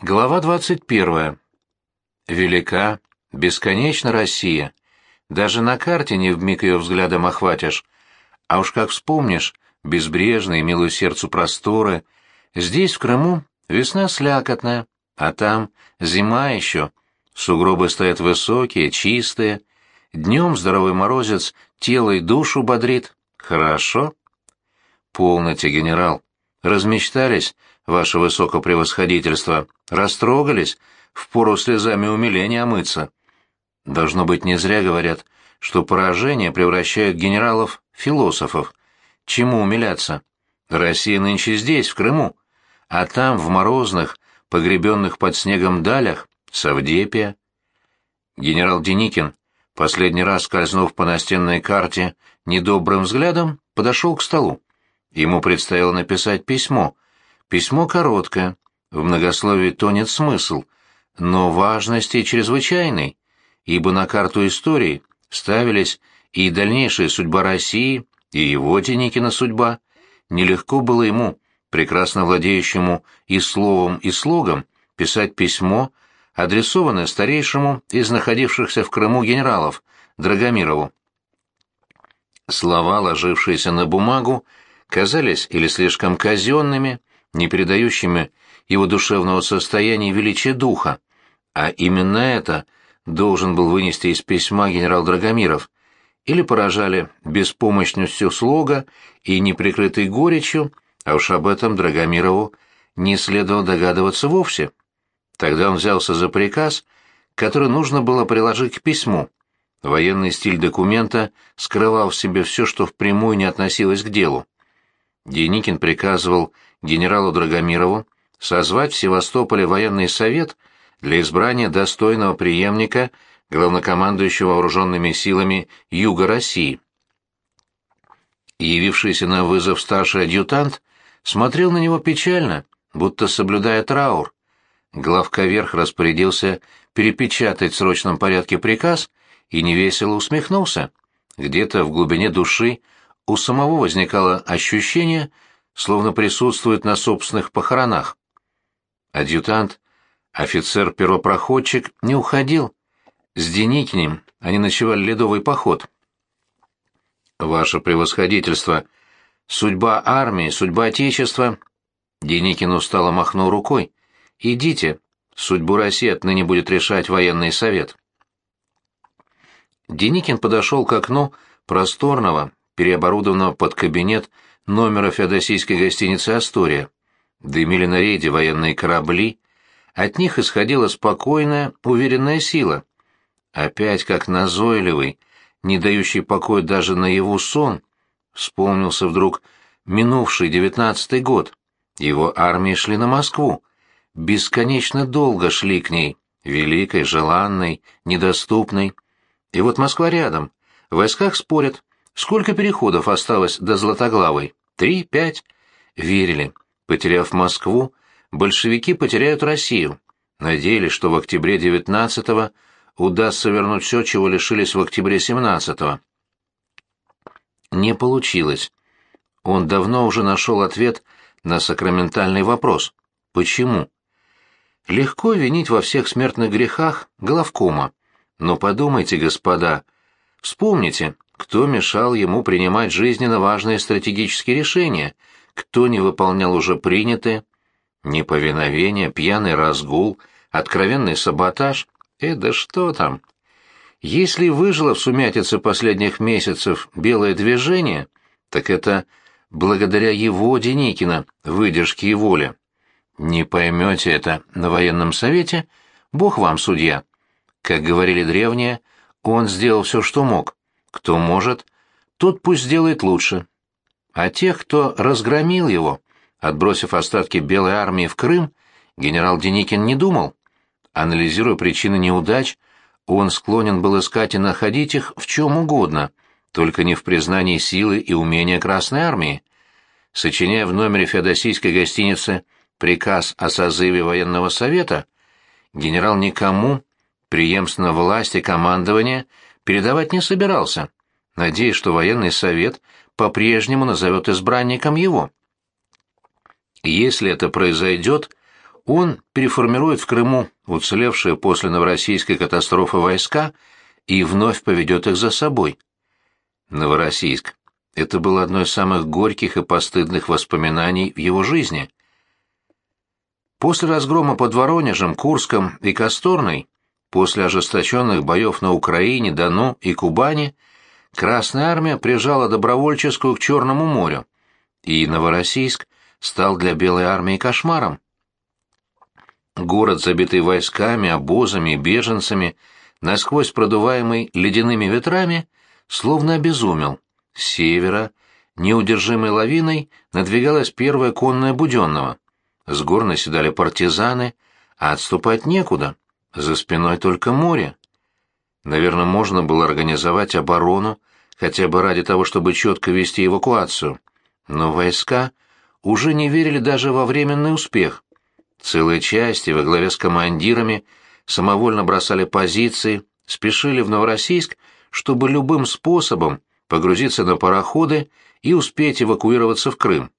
Глава 21. Велика, бесконечна Россия. Даже на карте не вмиг ее взглядом охватишь. А уж как вспомнишь, безбрежные, милую сердцу просторы. Здесь, в Крыму, весна слякотная, а там зима еще. Сугробы стоят высокие, чистые. Днем здоровый морозец тело и душу бодрит. Хорошо? Полноте, генерал. Размечтались, ваше высокопревосходительство, растрогались, впору слезами умиления омыться. Должно быть, не зря говорят, что поражение превращает генералов в философов. Чему умиляться? Россия нынче здесь, в Крыму, а там, в морозных, погребенных под снегом далях, Савдепия. Генерал Деникин, последний раз скользнув по настенной карте недобрым взглядом, подошел к столу. Ему предстояло написать письмо — Письмо короткое, в многословии тонет смысл, но важности чрезвычайной, ибо на карту истории ставились и дальнейшая судьба России, и его Деникина судьба. Нелегко было ему, прекрасно владеющему и словом, и слогом, писать письмо, адресованное старейшему из находившихся в Крыму генералов, Драгомирову. Слова, ложившиеся на бумагу, казались или слишком казенными, не передающими его душевного состояния и величия духа, а именно это должен был вынести из письма генерал Драгомиров, или поражали беспомощностью слога и неприкрытой горечью, а уж об этом Драгомирову не следовало догадываться вовсе. Тогда он взялся за приказ, который нужно было приложить к письму. Военный стиль документа скрывал в себе все, что впрямую не относилось к делу. Деникин приказывал генералу Драгомирову созвать в Севастополе военный совет для избрания достойного преемника главнокомандующего вооруженными силами Юга России. Явившийся на вызов старший адъютант смотрел на него печально, будто соблюдая траур. Главковерх распорядился перепечатать в срочном порядке приказ и невесело усмехнулся. Где-то в глубине души у самого возникало ощущение, словно присутствует на собственных похоронах. Адъютант, офицер-первопроходчик, не уходил. С Деникинем они ночевали ледовый поход. «Ваше превосходительство! Судьба армии, судьба Отечества...» Деникин устало махнул рукой. «Идите, судьбу России отныне будет решать военный совет». Деникин подошел к окну просторного, переоборудованного под кабинет номера феодосийской гостиницы «Астория». Дымили на рейде военные корабли. От них исходила спокойная, уверенная сила. Опять как назойливый, не дающий покоя даже на его сон, вспомнился вдруг минувший девятнадцатый год. Его армии шли на Москву. Бесконечно долго шли к ней, великой, желанной, недоступной. И вот Москва рядом. В войсках спорят, Сколько переходов осталось до Златоглавой? Три, пять? Верили. Потеряв Москву, большевики потеряют Россию. Надеялись, что в октябре 19-го удастся вернуть все, чего лишились в октябре 17-го. Не получилось. Он давно уже нашел ответ на сакраментальный вопрос. Почему? Легко винить во всех смертных грехах главкома. Но подумайте, господа, вспомните, кто мешал ему принимать жизненно важные стратегические решения, кто не выполнял уже принятые. Неповиновение, пьяный разгул, откровенный саботаж. Э, да что там? Если выжило в сумятице последних месяцев белое движение, так это благодаря его, Деникина, выдержке и воле. Не поймете это на военном совете, бог вам судья. Как говорили древние, он сделал все, что мог. Кто может, тот пусть сделает лучше. А тех, кто разгромил его, отбросив остатки Белой армии в Крым, генерал Деникин не думал. Анализируя причины неудач, он склонен был искать и находить их в чем угодно, только не в признании силы и умения Красной армии. Сочиняя в номере феодосийской гостиницы приказ о созыве военного совета, генерал никому преемственно власти командования передавать не собирался, надеясь, что военный совет по-прежнему назовет избранником его. Если это произойдет, он переформирует в Крыму уцелевшие после новороссийской катастрофы войска и вновь поведет их за собой. Новороссийск. Это было одно из самых горьких и постыдных воспоминаний в его жизни. После разгрома под Воронежем, Курском и Косторной, после ожесточенных боев на Украине, Дону и Кубани, Красная Армия прижала добровольческую к Черному морю, и Новороссийск стал для Белой Армии кошмаром. Город, забитый войсками, обозами беженцами, насквозь продуваемый ледяными ветрами, словно обезумел. С севера, неудержимой лавиной, надвигалась первая конная Буденного. С гор наседали партизаны, а отступать некуда. За спиной только море. Наверное, можно было организовать оборону, хотя бы ради того, чтобы четко вести эвакуацию. Но войска уже не верили даже во временный успех. Целые части во главе с командирами самовольно бросали позиции, спешили в Новороссийск, чтобы любым способом погрузиться на пароходы и успеть эвакуироваться в Крым.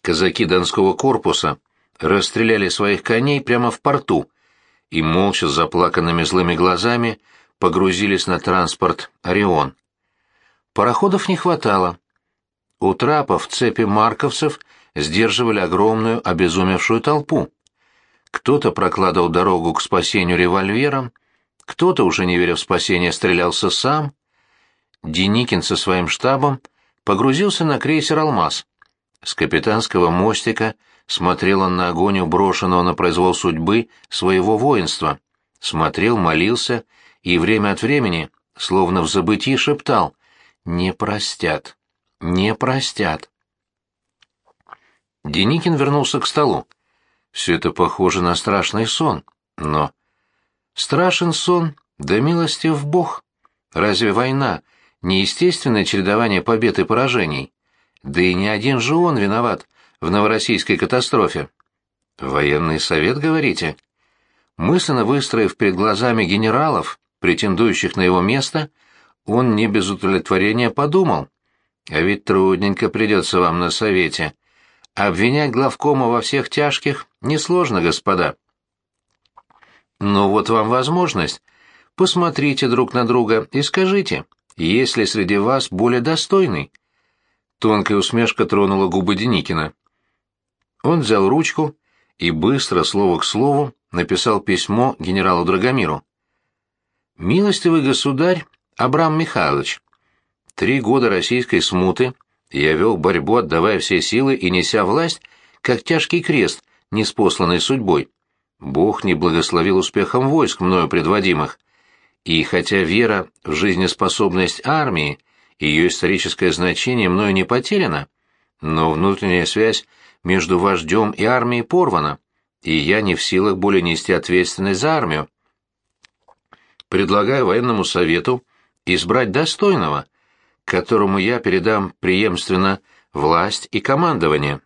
Казаки Донского корпуса расстреляли своих коней прямо в порту и молча с заплаканными злыми глазами погрузились на транспорт «Орион». Пароходов не хватало. У трапов цепи марковцев сдерживали огромную обезумевшую толпу. Кто-то прокладывал дорогу к спасению револьвером, кто-то, уже не веря в спасение, стрелялся сам. Деникин со своим штабом погрузился на крейсер «Алмаз». С капитанского мостика смотрел он на огонь брошенного на произвол судьбы своего воинства. Смотрел, молился и время от времени, словно в забытии, шептал «Не простят, не простят». Деникин вернулся к столу. Все это похоже на страшный сон, но... Страшен сон, да милостив Бог. Разве война — не естественное чередование побед и поражений? Да и не один же он виноват в новороссийской катастрофе. Военный совет, говорите? Мысленно выстроив перед глазами генералов, претендующих на его место, он не без удовлетворения подумал. А ведь трудненько придется вам на совете. Обвинять главкома во всех тяжких несложно, господа. Но вот вам возможность. Посмотрите друг на друга и скажите, есть ли среди вас более достойный. Тонкая усмешка тронула губы Деникина. Он взял ручку и быстро, слово к слову, написал письмо генералу Драгомиру. «Милостивый государь Абрам Михайлович, три года российской смуты я вел борьбу, отдавая все силы и неся власть, как тяжкий крест, неспосланный судьбой. Бог не благословил успехом войск, мною предводимых. И хотя вера в жизнеспособность армии ее историческое значение мною не потеряно, но внутренняя связь между вождем и армией порвана, и я не в силах более нести ответственность за армию. Предлагаю военному совету избрать достойного, которому я передам преемственно власть и командование.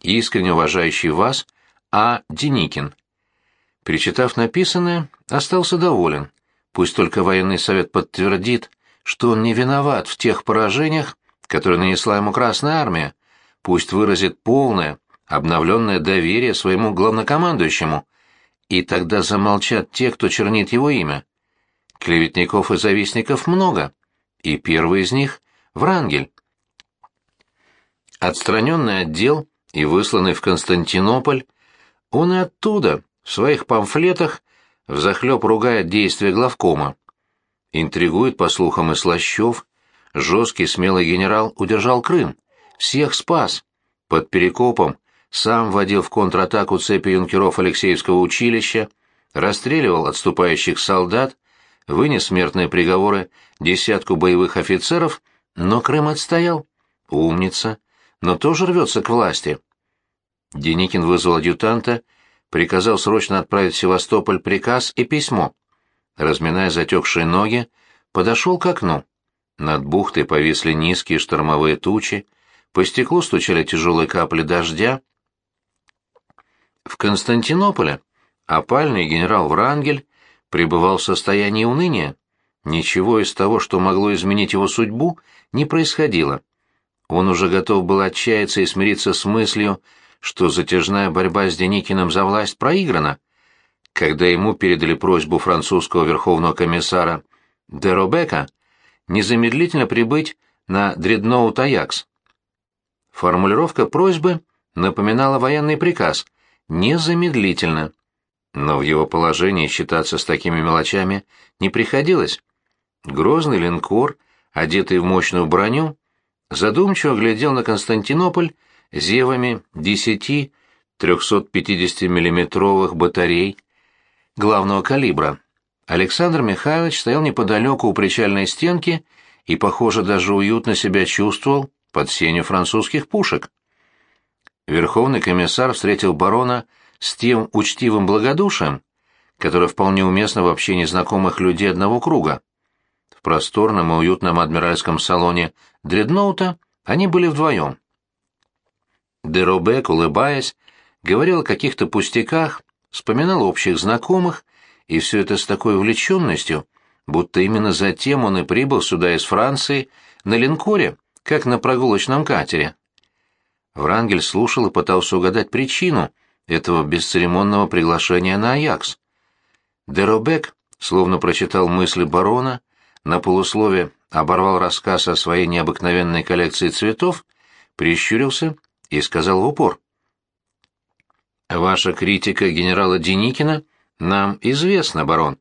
Искренне уважающий вас А. Деникин. Перечитав написанное, остался доволен. Пусть только военный совет подтвердит, что он не виноват в тех поражениях, которые нанесла ему Красная Армия. Пусть выразит полное, обновленное доверие своему главнокомандующему. И тогда замолчат те, кто чернит его имя. Клеветников и завистников много, и первый из них — Врангель. Отстраненный отдел и высланный в Константинополь, он и оттуда, в своих памфлетах взахлеб ругает действия главкома. Интригует, по слухам, и Слащев. Жесткий, смелый генерал удержал Крым. Всех спас. Под Перекопом сам водил в контратаку цепи юнкеров Алексеевского училища, расстреливал отступающих солдат, вынес смертные приговоры десятку боевых офицеров, но Крым отстоял. Умница. Но тоже рвется к власти. Деникин вызвал адъютанта приказал срочно отправить в Севастополь приказ и письмо. Разминая затекшие ноги, подошел к окну. Над бухтой повисли низкие штормовые тучи, по стеклу стучали тяжелые капли дождя. В Константинополе опальный генерал Врангель пребывал в состоянии уныния. Ничего из того, что могло изменить его судьбу, не происходило. Он уже готов был отчаяться и смириться с мыслью, что затяжная борьба с Деникиным за власть проиграна. Когда ему передали просьбу французского верховного комиссара Деробека незамедлительно прибыть на дредноут «Аякс». Формулировка просьбы напоминала военный приказ «незамедлительно». Но в его положении считаться с такими мелочами не приходилось. Грозный линкор, одетый в мощную броню, задумчиво глядел на Константинополь зевами десяти 350-миллиметровых батарей главного калибра. Александр Михайлович стоял неподалеку у причальной стенки и, похоже, даже уютно себя чувствовал под сенью французских пушек. Верховный комиссар встретил барона с тем учтивым благодушием, которое вполне уместно в общении знакомых людей одного круга. В просторном и уютном адмиральском салоне дредноута они были вдвоем. Деробек, улыбаясь, говорил о каких-то пустяках, вспоминал общих знакомых, и все это с такой увлеченностью, будто именно затем он и прибыл сюда из Франции на линкоре, как на прогулочном катере. Врангель слушал и пытался угадать причину этого бесцеремонного приглашения на Аякс. Деробек, словно прочитал мысли барона, на полуслове оборвал рассказ о своей необыкновенной коллекции цветов, прищурился и сказал в упор. «Ваша критика генерала Деникина нам известна, барон».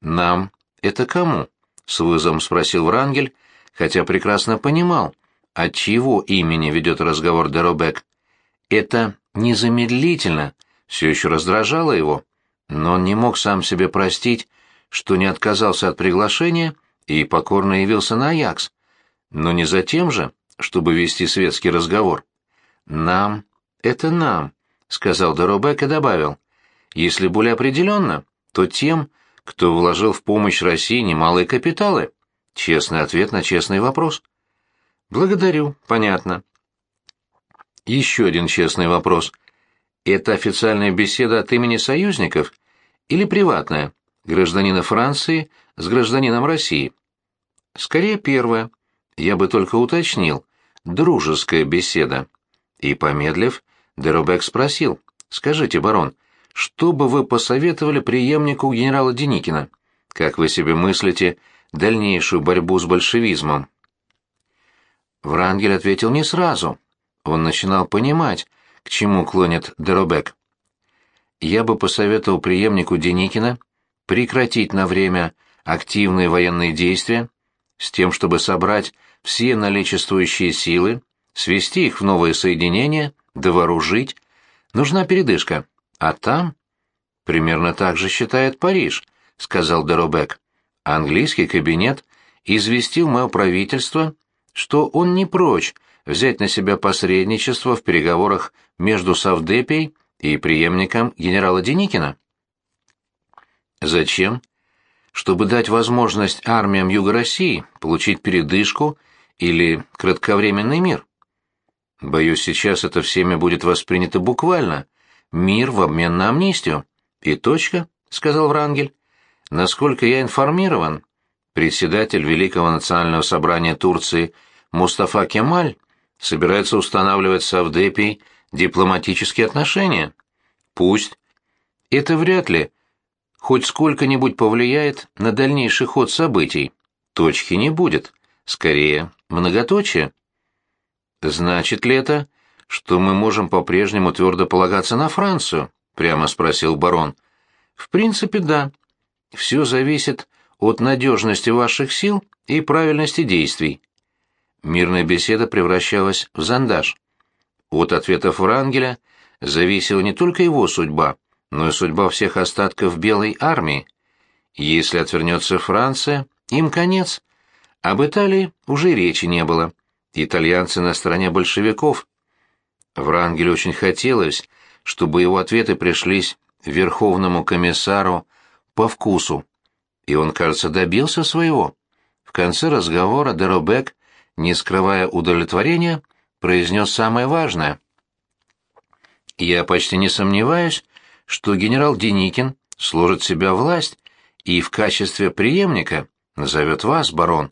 «Нам это кому?» — с вызовом спросил Врангель, хотя прекрасно понимал, от чьего имени ведет разговор Деробек. Это незамедлительно все еще раздражало его, но он не мог сам себе простить, что не отказался от приглашения и покорно явился на Аякс, но не за тем же, чтобы вести светский разговор. «Нам — это нам», — сказал Доробек и добавил. «Если более определенно, то тем, кто вложил в помощь России немалые капиталы». Честный ответ на честный вопрос. «Благодарю, понятно». Еще один честный вопрос. Это официальная беседа от имени союзников или приватная, гражданина Франции с гражданином России? Скорее первое. Я бы только уточнил. Дружеская беседа. И, помедлив, Дерубек спросил, «Скажите, барон, что бы вы посоветовали преемнику генерала Деникина? Как вы себе мыслите дальнейшую борьбу с большевизмом?» Врангель ответил не сразу. Он начинал понимать, к чему клонит Деробек. «Я бы посоветовал преемнику Деникина прекратить на время активные военные действия с тем, чтобы собрать все наличествующие силы свести их в новые соединения, довооружить. Нужна передышка. А там... Примерно так же считает Париж, сказал Деробек. Английский кабинет известил мое правительство, что он не прочь взять на себя посредничество в переговорах между Савдепией и преемником генерала Деникина. Зачем? Чтобы дать возможность армиям Юга России получить передышку или кратковременный мир. Боюсь, сейчас это всеми будет воспринято буквально. Мир в обмен на амнистию. И точка, — сказал Врангель. Насколько я информирован, председатель Великого национального собрания Турции Мустафа Кемаль собирается устанавливать с Авдепией дипломатические отношения. Пусть. Это вряд ли хоть сколько-нибудь повлияет на дальнейший ход событий. Точки не будет. Скорее, многоточие. «Значит ли это, что мы можем по-прежнему твердо полагаться на Францию?» — прямо спросил барон. «В принципе, да. Все зависит от надежности ваших сил и правильности действий». Мирная беседа превращалась в зандаж. От ответов Врангеля зависела не только его судьба, но и судьба всех остатков Белой армии. Если отвернется Франция, им конец. Об Италии уже речи не было итальянцы на стороне большевиков. Врангелю очень хотелось, чтобы его ответы пришлись верховному комиссару по вкусу, и он, кажется, добился своего. В конце разговора Деробек, не скрывая удовлетворения, произнес самое важное. «Я почти не сомневаюсь, что генерал Деникин сложит себя власть и в качестве преемника назовет вас, барон.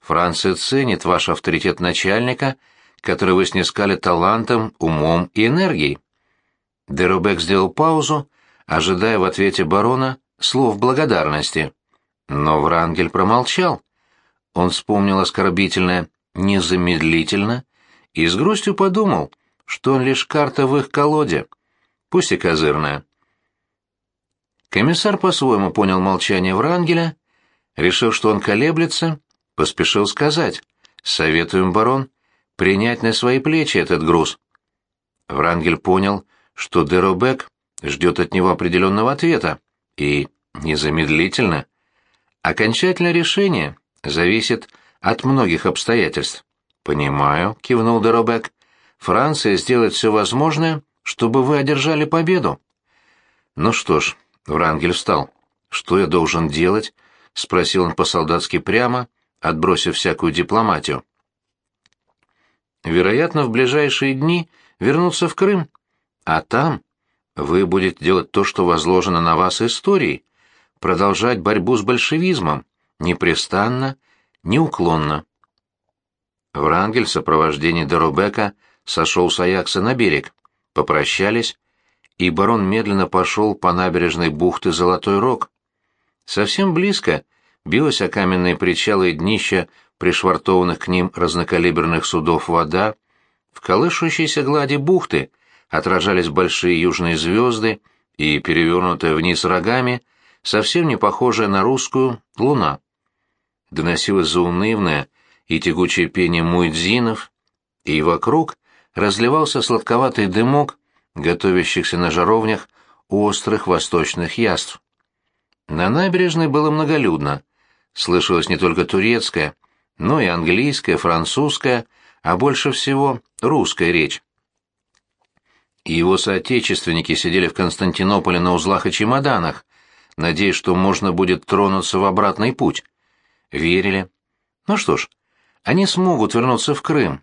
Франция ценит ваш авторитет начальника, который вы снискали талантом, умом и энергией. Деробек сделал паузу, ожидая в ответе барона слов благодарности. Но Врангель промолчал. Он вспомнил оскорбительное «незамедлительно» и с грустью подумал, что он лишь карта в их колоде, пусть и козырная. Комиссар по-своему понял молчание Врангеля, решил, что он колеблется, поспешил сказать «Советуем, барон, принять на свои плечи этот груз». Врангель понял, что Деробек ждет от него определенного ответа, и незамедлительно. Окончательное решение зависит от многих обстоятельств. «Понимаю», — кивнул Деробек. «Франция сделает все возможное, чтобы вы одержали победу». «Ну что ж», — Врангель встал. «Что я должен делать?» — спросил он по-солдатски прямо, отбросив всякую дипломатию. «Вероятно, в ближайшие дни вернуться в Крым, а там вы будете делать то, что возложено на вас историей, продолжать борьбу с большевизмом, непрестанно, неуклонно. Врангель в сопровождении Доробека сошел с Аякса на берег, попрощались, и барон медленно пошел по набережной бухты Золотой Рог. Совсем близко билась о каменные причалы и днища пришвартованных к ним разнокалиберных судов вода, в колышущейся глади бухты отражались большие южные звезды и перевернутая вниз рогами, совсем не похожая на русскую, луна. Доносилось заунывное и тягучее пение муэдзинов, и вокруг разливался сладковатый дымок, готовящихся на жаровнях острых восточных яств. На набережной было многолюдно. Слышалось не только турецкая, но и английская, французская, а больше всего русская речь и его соотечественники сидели в Константинополе на узлах и чемоданах, надеясь, что можно будет тронуться в обратный путь. Верили. Ну что ж, они смогут вернуться в Крым,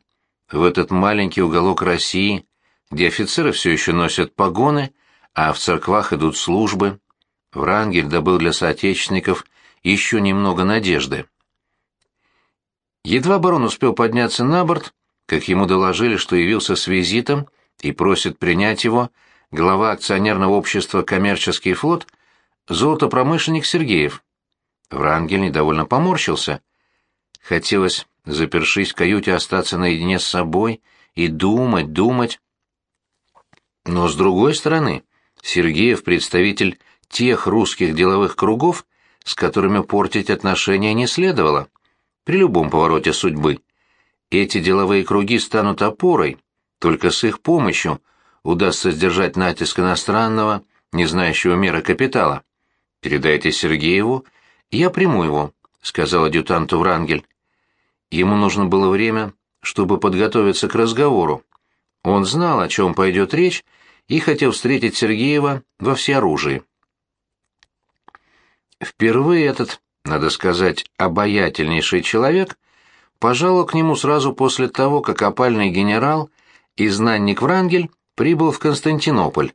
в этот маленький уголок России, где офицеры все еще носят погоны, а в церквах идут службы. Врангель добыл для соотечественников еще немного надежды. Едва барон успел подняться на борт, как ему доложили, что явился с визитом и просит принять его глава акционерного общества «Коммерческий флот» золотопромышленник Сергеев. Врангель недовольно поморщился. Хотелось, запершись в каюте, остаться наедине с собой и думать, думать. Но, с другой стороны, Сергеев — представитель тех русских деловых кругов, с которыми портить отношения не следовало, при любом повороте судьбы. Эти деловые круги станут опорой, только с их помощью удастся сдержать натиск иностранного, не знающего меры капитала. Передайте Сергееву, я приму его, сказал адъютанту Врангель. Ему нужно было время, чтобы подготовиться к разговору. Он знал, о чем пойдет речь, и хотел встретить Сергеева во всеоружии. Впервые этот, надо сказать, обаятельнейший человек пожаловал к нему сразу после того, как опальный генерал изгнанник Врангель прибыл в Константинополь.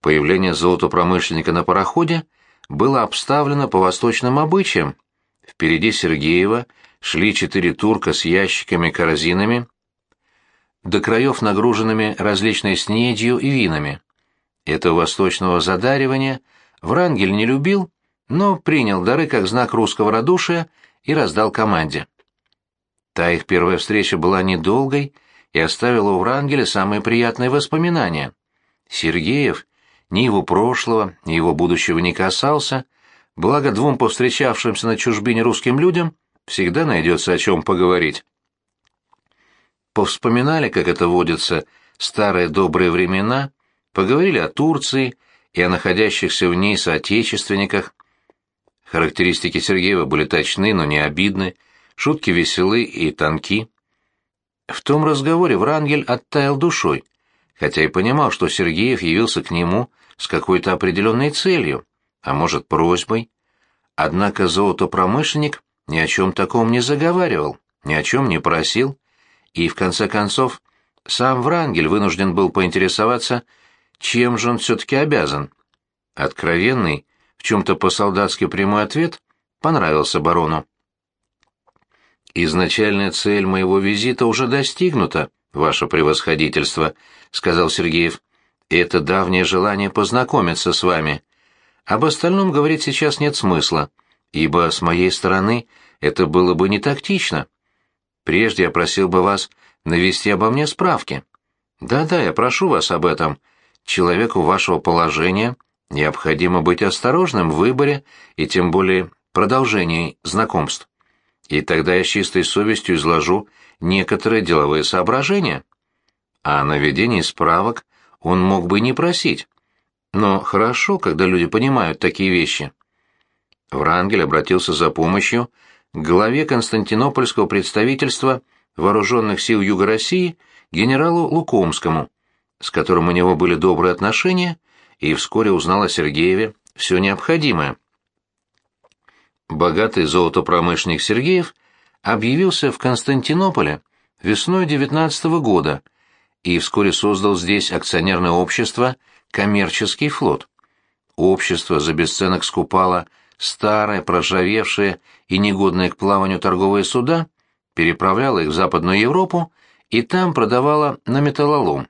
Появление золотопромышленника на пароходе было обставлено по восточным обычаям. Впереди Сергеева шли четыре турка с ящиками корзинами, до краев нагруженными различной снедью и винами. Этого восточного задаривания Врангель не любил, но принял дары как знак русского радушия и раздал команде. Та их первая встреча была недолгой и оставила у Врангеля самые приятные воспоминания. Сергеев ни его прошлого, ни его будущего не касался, благо двум повстречавшимся на чужбине русским людям всегда найдется о чем поговорить. Повспоминали, как это водится, старые добрые времена, поговорили о Турции и о находящихся в ней соотечественниках. Характеристики Сергеева были точны, но не обидны, шутки веселы и тонки. В том разговоре Врангель оттаял душой, хотя и понимал, что Сергеев явился к нему с какой-то определенной целью, а может, просьбой. Однако золотопромышленник ни о чем таком не заговаривал, ни о чем не просил, и, в конце концов, сам Врангель вынужден был поинтересоваться, чем же он все-таки обязан. Откровенный, в чем-то по-солдатски прямой ответ понравился барону. «Изначальная цель моего визита уже достигнута, ваше превосходительство», — сказал Сергеев. это давнее желание познакомиться с вами. Об остальном говорить сейчас нет смысла, ибо с моей стороны это было бы не тактично. Прежде я просил бы вас навести обо мне справки. Да-да, я прошу вас об этом. Человеку вашего положения необходимо быть осторожным в выборе и тем более продолжении знакомств. И тогда я с чистой совестью изложу некоторые деловые соображения. А о наведении справок он мог бы не просить. Но хорошо, когда люди понимают такие вещи. Врангель обратился за помощью к главе Константинопольского представительства вооруженных сил Юга России генералу Лукомскому, с которым у него были добрые отношения, и вскоре узнал о Сергееве все необходимое. Богатый золотопромышленник Сергеев объявился в Константинополе весной 19 -го года и вскоре создал здесь акционерное общество «Коммерческий флот». Общество за бесценок скупало старые, проржавевшие и негодные к плаванию торговые суда, переправляло их в Западную Европу и там продавало на металлолом.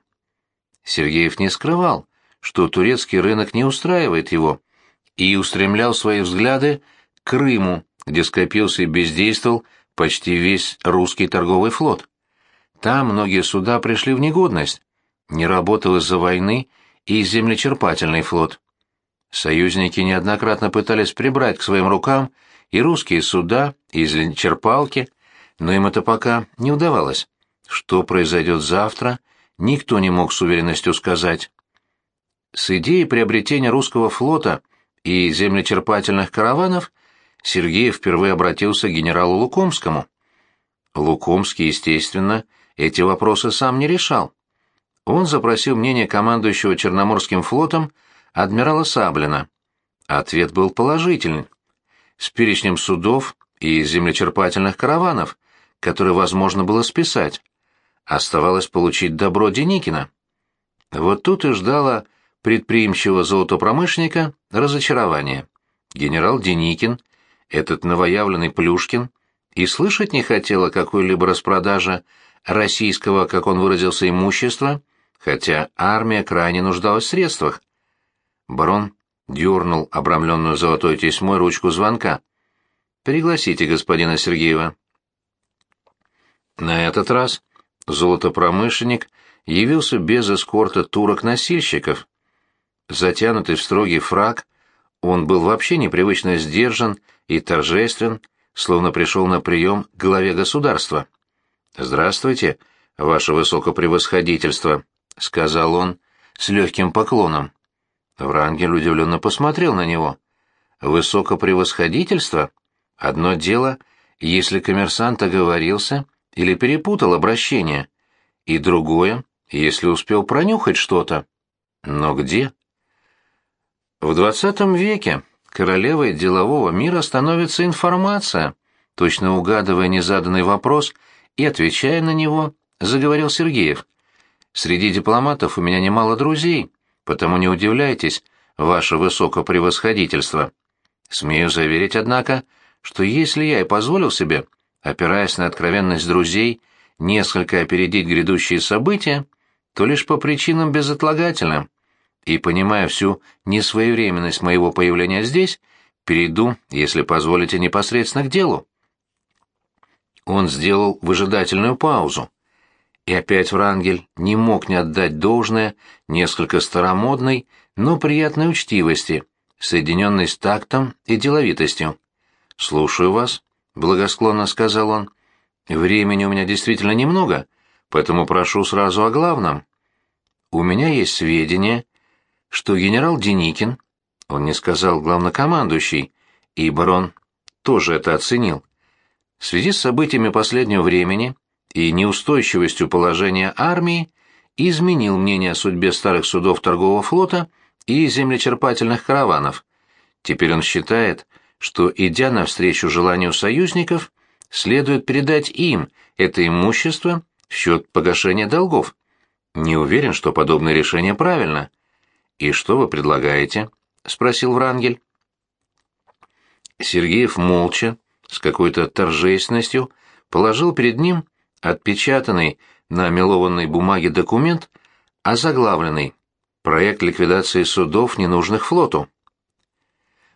Сергеев не скрывал, что турецкий рынок не устраивает его, и устремлял свои взгляды Крыму, где скопился и бездействовал почти весь русский торговый флот. Там многие суда пришли в негодность, не работал из-за войны и землечерпательный флот. Союзники неоднократно пытались прибрать к своим рукам и русские суда, и черпалки, но им это пока не удавалось. Что произойдет завтра, никто не мог с уверенностью сказать. С идеей приобретения русского флота и землечерпательных караванов Сергей впервые обратился к генералу Лукомскому. Лукомский, естественно, эти вопросы сам не решал. Он запросил мнение командующего Черноморским флотом адмирала Саблина. Ответ был положительный. С перечнем судов и землечерпательных караванов, которые возможно было списать. Оставалось получить добро Деникина. Вот тут и ждало предприимчивого золотопромышленника разочарование. Генерал Деникин, этот новоявленный Плюшкин, и слышать не хотел о какой-либо распродаже российского, как он выразился, имущества, хотя армия крайне нуждалась в средствах. Барон дернул обрамленную золотой тесьмой ручку звонка. «Пригласите господина Сергеева». На этот раз золотопромышленник явился без эскорта турок-носильщиков. Затянутый в строгий фраг, он был вообще непривычно сдержан и торжествен, словно пришел на прием к главе государства. «Здравствуйте, ваше высокопревосходительство», — сказал он с легким поклоном. Врангель удивленно посмотрел на него. «Высокопревосходительство? Одно дело, если коммерсант оговорился или перепутал обращение, и другое, если успел пронюхать что-то. Но где?» В двадцатом веке королевой делового мира становится информация, точно угадывая незаданный вопрос и отвечая на него, заговорил Сергеев. «Среди дипломатов у меня немало друзей» потому не удивляйтесь, ваше высокопревосходительство. Смею заверить, однако, что если я и позволил себе, опираясь на откровенность друзей, несколько опередить грядущие события, то лишь по причинам безотлагательным, и, понимая всю несвоевременность моего появления здесь, перейду, если позволите, непосредственно к делу. Он сделал выжидательную паузу. И опять Врангель не мог не отдать должное несколько старомодной, но приятной учтивости, соединенной с тактом и деловитостью. «Слушаю вас», — благосклонно сказал он. «Времени у меня действительно немного, поэтому прошу сразу о главном. У меня есть сведения, что генерал Деникин, он не сказал главнокомандующий, и барон тоже это оценил, в связи с событиями последнего времени и неустойчивостью положения армии изменил мнение о судьбе старых судов торгового флота и землечерпательных караванов. Теперь он считает, что, идя навстречу желанию союзников, следует передать им это имущество в счет погашения долгов. Не уверен, что подобное решение правильно. «И что вы предлагаете?» — спросил Врангель. Сергеев молча, с какой-то торжественностью, положил перед ним отпечатанный на мелованной бумаге документ, озаглавленный проект ликвидации судов, ненужных флоту.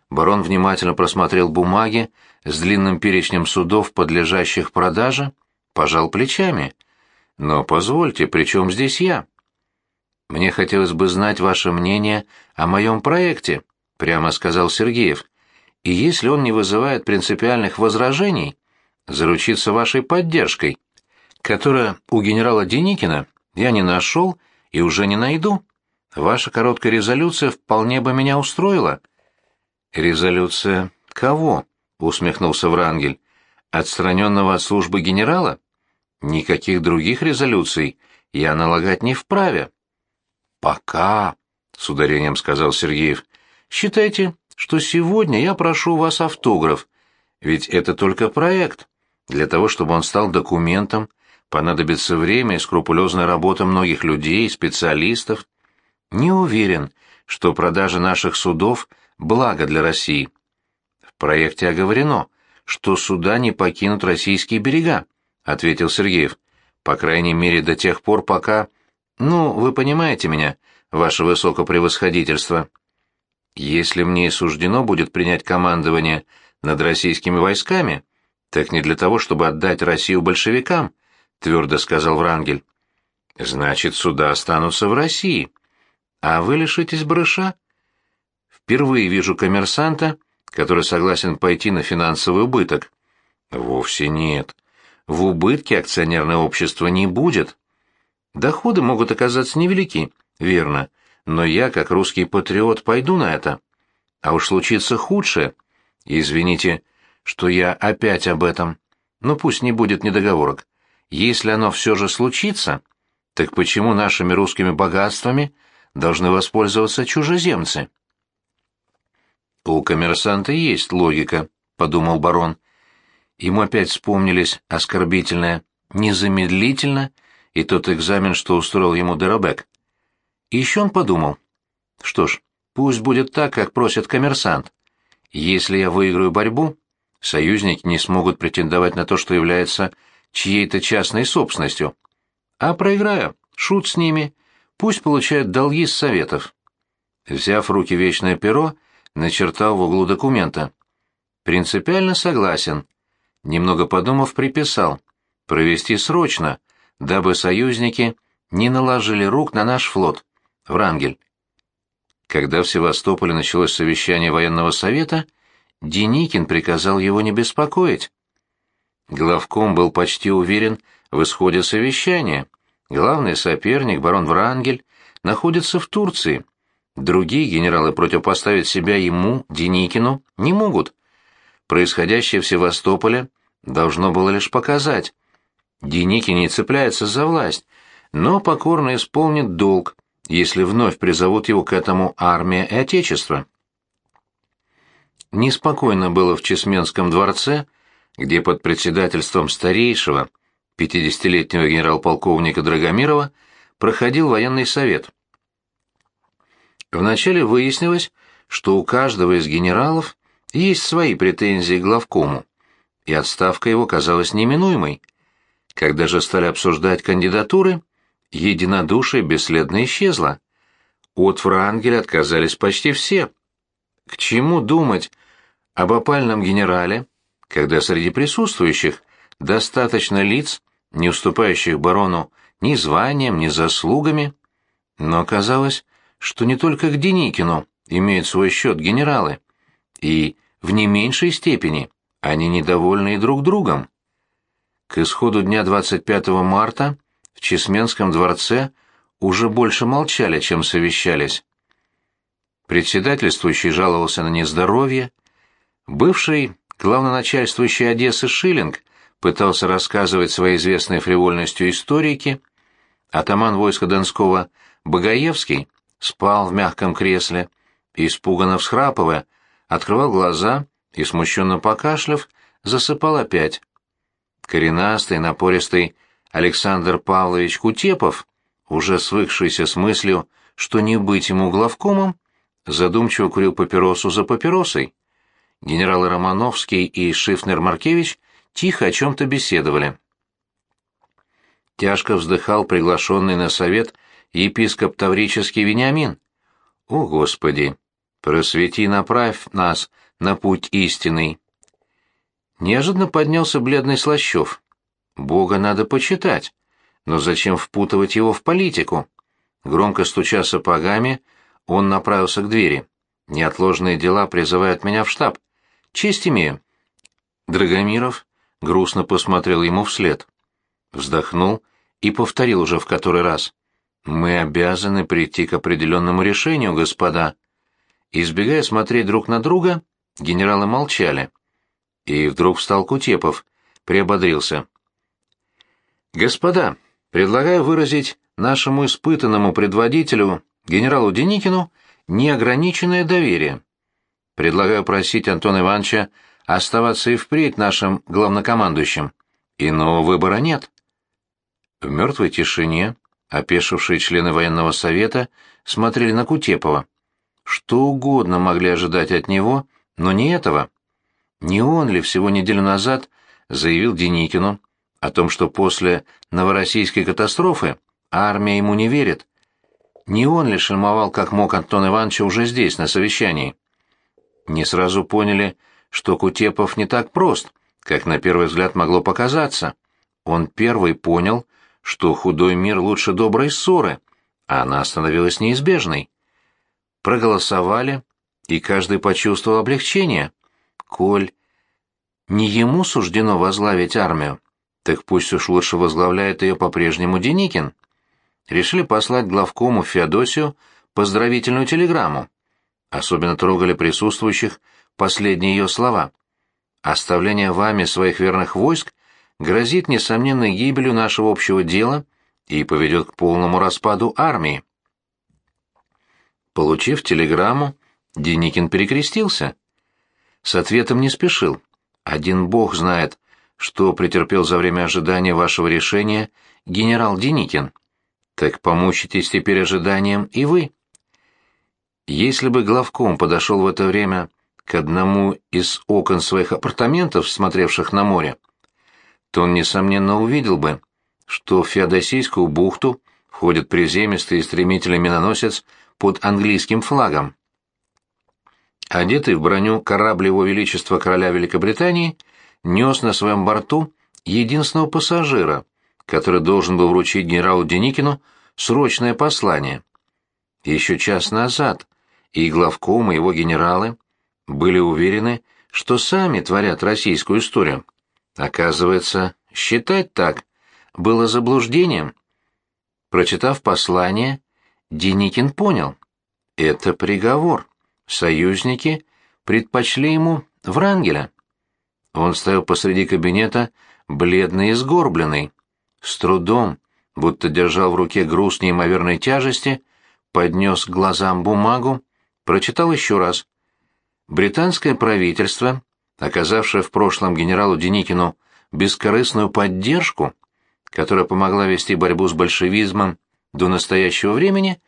Барон внимательно просмотрел бумаги с длинным перечнем судов, подлежащих продаже, пожал плечами. «Но позвольте, при чем здесь я?» «Мне хотелось бы знать ваше мнение о моем проекте», — прямо сказал Сергеев. «И если он не вызывает принципиальных возражений, заручиться вашей поддержкой, которая у генерала Деникина я не нашел и уже не найду. Ваша короткая резолюция вполне бы меня устроила». «Резолюция кого?» — усмехнулся Врангель. «Отстраненного от службы генерала? Никаких других резолюций я налагать не вправе». «Пока», — с ударением сказал Сергеев. «Считайте, что сегодня я прошу вас автограф, ведь это только проект. Для того, чтобы он стал документом, понадобится время и скрупулезная работа многих людей, специалистов. Не уверен, что продажа наших судов — благо для России. В проекте оговорено, что суда не покинут российские берега, ответил Сергеев. По крайней мере, до тех пор, пока... Ну, вы понимаете меня, ваше высокопревосходительство. Если мне и суждено будет принять командование над российскими войсками, так не для того, чтобы отдать Россию большевикам, твердо сказал Врангель. Значит, суда останутся в России. А вы лишитесь брыша? Впервые вижу коммерсанта, который согласен пойти на финансовый убыток. Вовсе нет. В убытке акционерное общество не будет. Доходы могут оказаться невелики, верно, но я, как русский патриот, пойду на это. А уж случится худшее. Извините, что я опять об этом. Но пусть не будет недоговорок. Если оно все же случится, так почему нашими русскими богатствами должны воспользоваться чужеземцы? «У коммерсанта есть логика», — подумал барон. Ему опять вспомнились оскорбительное «незамедлительно» и тот экзамен, что устроил ему Деробек. И еще он подумал, что ж, пусть будет так, как просит коммерсант. Если я выиграю борьбу, союзники не смогут претендовать на то, что является чьей-то частной собственностью. А проиграю, шут с ними, пусть получают долги с советов. Взяв в руки вечное перо, начертал в углу документа. «Принципиально согласен». Немного подумав, приписал. «Провести срочно, дабы союзники не наложили рук на наш флот. Врангель». Когда в Севастополе началось совещание военного совета, Деникин приказал его не беспокоить. Главком был почти уверен в исходе совещания. Главный соперник, барон Врангель, находится в Турции, Другие генералы противопоставить себя ему, Деникину, не могут. Происходящее в Севастополе должно было лишь показать. Деникин не цепляется за власть, но покорно исполнит долг, если вновь призовут его к этому армия и отечество. Неспокойно было в Чесменском дворце, где под председательством старейшего, 50-летнего генерал-полковника Драгомирова, проходил военный совет. Вначале выяснилось, что у каждого из генералов есть свои претензии к главкому, и отставка его казалась неминуемой. Когда же стали обсуждать кандидатуры, единодушие бесследно исчезло. От Франгеля отказались почти все. К чему думать об опальном генерале, когда среди присутствующих достаточно лиц, не уступающих барону ни званием, ни заслугами? Но оказалось, что не только к Деникину имеют свой счет генералы, и в не меньшей степени они недовольны и друг другом. К исходу дня 25 марта в Чесменском дворце уже больше молчали, чем совещались. Председательствующий жаловался на нездоровье, бывший главноначальствующий Одессы Шиллинг пытался рассказывать своей известной фривольностью историки, атаман войска Донского Богоевский спал в мягком кресле, испуганно всхрапывая, открывал глаза и, смущенно покашляв, засыпал опять. Коренастый, напористый Александр Павлович Кутепов, уже свыкшийся с мыслью, что не быть ему главкомом, задумчиво курил папиросу за папиросой. Генералы Романовский и Шифнер-Маркевич тихо о чем-то беседовали. Тяжко вздыхал приглашенный на совет епископ Таврический Вениамин. О, Господи! Просвети, направь нас на путь истинный. Неожиданно поднялся бледный Слащев. Бога надо почитать, но зачем впутывать его в политику? Громко стуча сапогами, он направился к двери. Неотложные дела призывают меня в штаб. Честь имею. Драгомиров грустно посмотрел ему вслед. Вздохнул и повторил уже в который раз. «Мы обязаны прийти к определенному решению, господа». Избегая смотреть друг на друга, генералы молчали. И вдруг встал Кутепов, приободрился. «Господа, предлагаю выразить нашему испытанному предводителю, генералу Деникину, неограниченное доверие. Предлагаю просить Антона Ивановича оставаться и впредь нашим главнокомандующим. Иного выбора нет». В мертвой тишине опешившие члены военного совета смотрели на Кутепова. Что угодно могли ожидать от него, но не этого. Не он ли всего неделю назад заявил Деникину о том, что после новороссийской катастрофы армия ему не верит? Не он ли шельмовал, как мог Антон Ивановича уже здесь, на совещании? Не сразу поняли, что Кутепов не так прост, как на первый взгляд могло показаться. Он первый понял, что худой мир лучше доброй ссоры, а она становилась неизбежной. Проголосовали, и каждый почувствовал облегчение. Коль не ему суждено возглавить армию, так пусть уж лучше возглавляет ее по-прежнему Деникин. Решили послать главкому Феодосию поздравительную телеграмму. Особенно трогали присутствующих последние ее слова. «Оставление вами своих верных войск грозит несомненной гибелью нашего общего дела и поведет к полному распаду армии. Получив телеграмму, Деникин перекрестился. С ответом не спешил. Один бог знает, что претерпел за время ожидания вашего решения генерал Деникин. Так помучитесь теперь ожиданием и вы. Если бы главком подошел в это время к одному из окон своих апартаментов, смотревших на море, то он, несомненно, увидел бы, что в Феодосийскую бухту входит приземистый и миноносец под английским флагом. Одетый в броню корабль Его Величества Короля Великобритании нес на своем борту единственного пассажира, который должен был вручить генералу Деникину срочное послание. Еще час назад и главком, и его генералы были уверены, что сами творят российскую историю. Оказывается, считать так было заблуждением. Прочитав послание, Деникин понял. Это приговор. Союзники предпочли ему Врангеля. Он стоял посреди кабинета, бледный и сгорбленный. С трудом, будто держал в руке груз неимоверной тяжести, поднес к глазам бумагу, прочитал еще раз. Британское правительство оказавшая в прошлом генералу Деникину бескорыстную поддержку, которая помогла вести борьбу с большевизмом до настоящего времени,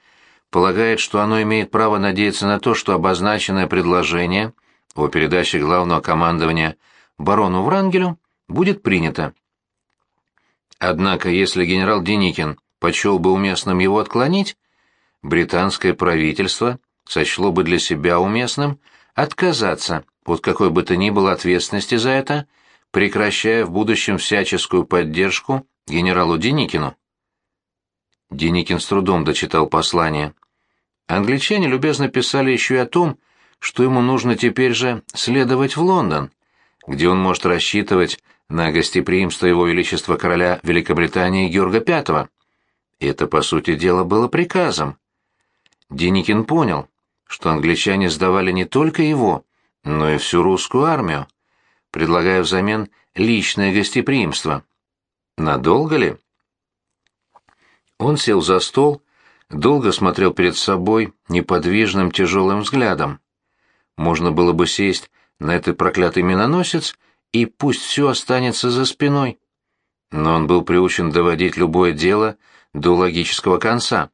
полагает, что оно имеет право надеяться на то, что обозначенное предложение о передаче главного командования барону Врангелю будет принято. Однако, если генерал Деникин почел бы уместным его отклонить, британское правительство сочло бы для себя уместным отказаться под какой бы то ни было ответственности за это, прекращая в будущем всяческую поддержку генералу Деникину. Деникин с трудом дочитал послание. Англичане любезно писали еще и о том, что ему нужно теперь же следовать в Лондон, где он может рассчитывать на гостеприимство его величества короля Великобритании Георга V. Это, по сути дела, было приказом. Деникин понял, что англичане сдавали не только его, но и всю русскую армию, предлагая взамен личное гостеприимство. Надолго ли? Он сел за стол, долго смотрел перед собой неподвижным тяжелым взглядом. Можно было бы сесть на этот проклятый миноносец, и пусть все останется за спиной. Но он был приучен доводить любое дело до логического конца.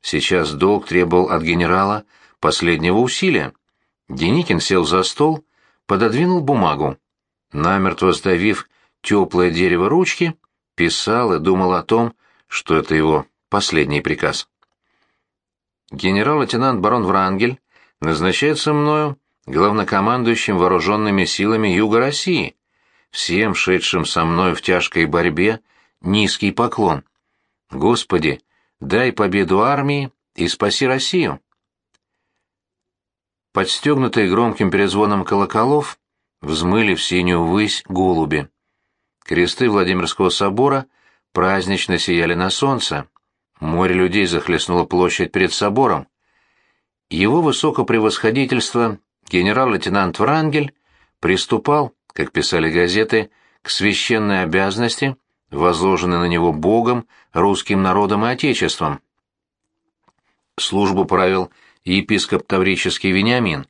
Сейчас долг требовал от генерала последнего усилия. Деникин сел за стол, пододвинул бумагу. Намертво сдавив теплое дерево ручки, писал и думал о том, что это его последний приказ. Генерал-лейтенант барон Врангель назначается мною главнокомандующим вооруженными силами Юга России. Всем, шедшим со мной в тяжкой борьбе, низкий поклон. Господи, дай победу армии и спаси Россию. Подстегнутые громким перезвоном колоколов, взмыли в синюю высь голуби. Кресты Владимирского собора празднично сияли на солнце. Море людей захлестнуло площадь перед собором. Его высокопревосходительство генерал-лейтенант Врангель приступал, как писали газеты, к священной обязанности, возложенной на него Богом, русским народом и Отечеством. Службу правил епископ Таврический Вениамин.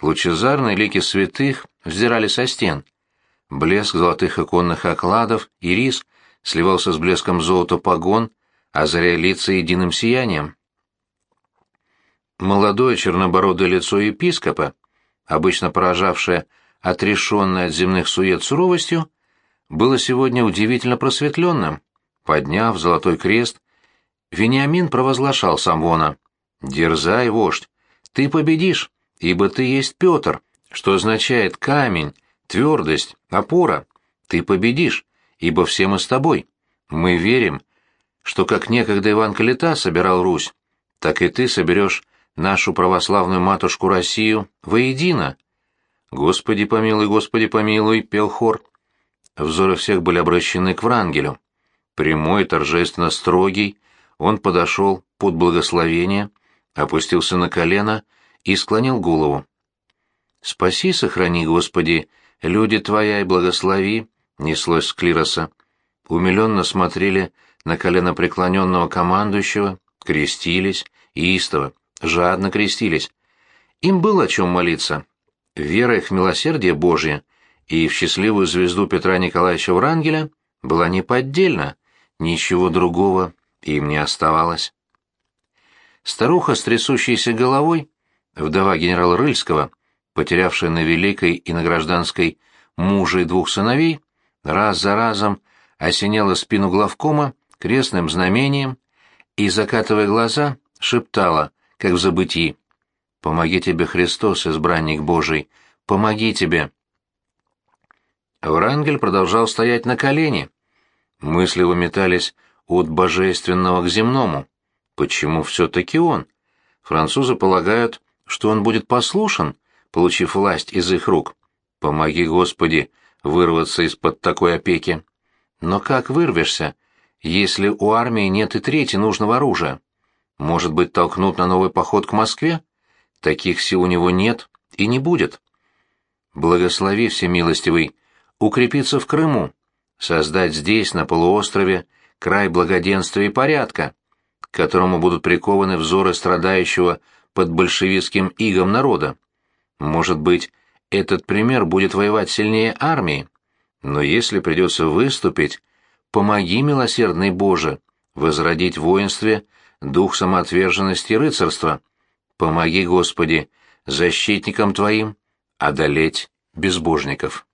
Лучезарные лики святых взирали со стен. Блеск золотых иконных окладов и рис сливался с блеском золота погон, озаряя лица единым сиянием. Молодое чернобородое лицо епископа, обычно поражавшее отрешенное от земных сует суровостью, было сегодня удивительно просветленным. Подняв золотой крест, Вениамин провозглашал Самвона. «Дерзай, вождь, ты победишь, ибо ты есть Петр, что означает камень, твердость, опора. Ты победишь, ибо все мы с тобой. Мы верим, что как некогда Иван Калита собирал Русь, так и ты соберешь нашу православную матушку Россию воедино. Господи помилуй, Господи помилуй, пел хор. Взоры всех были обращены к Врангелю. Прямой, торжественно строгий, он подошел под благословение, опустился на колено и склонил голову. «Спаси, сохрани, Господи, люди Твоя и благослови», — неслось с клироса. Умиленно смотрели на колено преклоненного командующего, крестились, истово, жадно крестились. Им было о чем молиться. Вера их в милосердие Божье и в счастливую звезду Петра Николаевича Врангеля была неподдельна, ничего другого им не оставалось. Старуха с трясущейся головой, вдова генерала Рыльского, потерявшая на Великой и на Гражданской мужа и двух сыновей, раз за разом осеняла спину главкома крестным знамением и, закатывая глаза, шептала, как в забытии, «Помоги тебе, Христос, избранник Божий, помоги тебе!» Врангель продолжал стоять на колени. Мысли его метались от божественного к земному. Почему все-таки он? Французы полагают, что он будет послушен, получив власть из их рук. Помоги, Господи, вырваться из-под такой опеки. Но как вырвешься, если у армии нет и трети нужного оружия? Может быть, толкнут на новый поход к Москве? Таких сил у него нет и не будет. Благослови всемилостивый укрепиться в Крыму, создать здесь, на полуострове, край благоденствия и порядка, к которому будут прикованы взоры страдающего под большевистским игом народа. Может быть, этот пример будет воевать сильнее армии, но если придется выступить, помоги, милосердный Боже, возродить в воинстве дух самоотверженности и рыцарства. Помоги, Господи, защитникам Твоим одолеть безбожников.